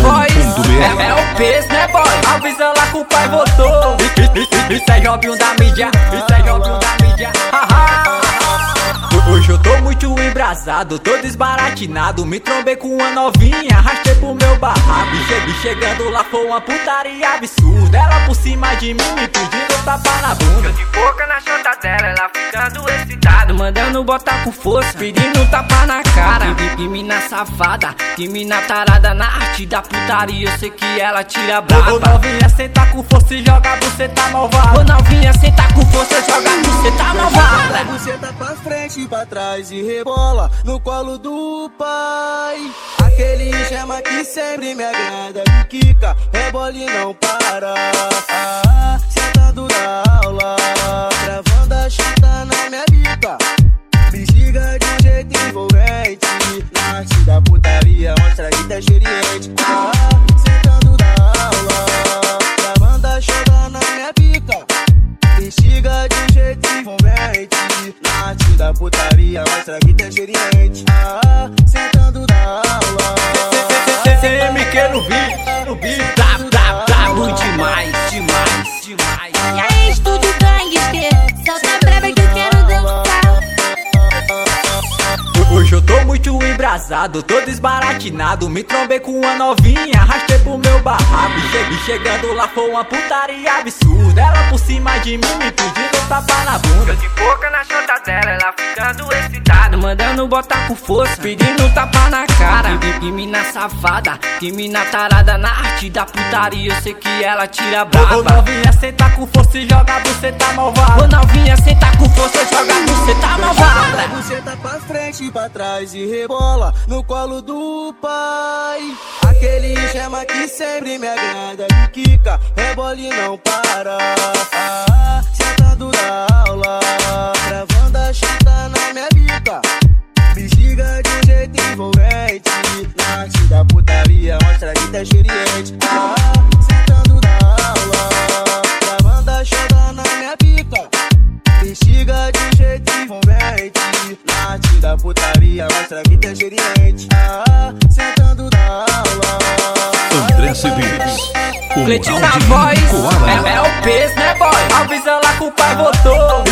Voz, é, é o peso, né boy? Avisa lá que o pai votou. Isso é jovem da mídia, isso é jovem da mídia. Hoje eu tô muito embrasado, tô desbaratinado. Me trombei com uma novinha, arrastei pro meu barraco. E chegando lá foi uma putaria absurda. Ela por cima de mim me pedindo tapa na bunda Mandando botar com força, pedindo tapa na cara. Que, mina safada, que mina tarada Na arte da putaria, eu sei que ela tira brava Ô novinha, senta com força e joga você tá malvada. Ô novinha, senta com força e joga você tá malvada. Você tá pra frente e pra trás e rebola no colo do pai. Aquele chama que sempre me agrada Que quica, rebola e não para. Ah, Sentando na aula, Bexiga de um jeito envolvente Na arte da putaria, mostra que tá experiente. Ah, Sentando na aula. CMQ no beat, no beat. Tá, tá, tá, muito demais, demais, demais muito embrasado, tô desbaratinado Me trombei com uma novinha, arrastei pro meu barraco E cheguei chegando lá foi uma putaria absurda. Ela por cima de mim me pedindo tapa na bunda. Eu de boca na chota dela, ela ficando excitada. Mandando botar com força, pedindo tapa na cara. Que, que mina safada, que mina tarada. Na arte da putaria, eu sei que ela tira brava Ô novinha, senta com força e joga você tá malvada Ô novinha, senta com força e joga você pra frente e pra trás e rebola no colo do pai. Aquele chama que sempre me agrada Que quica, rebola e não para. Ah, Sentando na aula, gravando a chata na minha bica Bexiga de um jeito envolvente Na arte da putaria, mostra que tá experiente ah, envolvente Na arte da putaria, mostra que tá experiente. Ah, Sentando na aula. André. O Cleitinho na voz, é, é o peso, né boy? Avisa lá que o pai votou.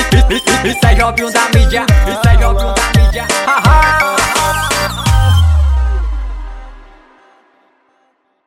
Isso é jovem da mídia, isso é jovem da mídia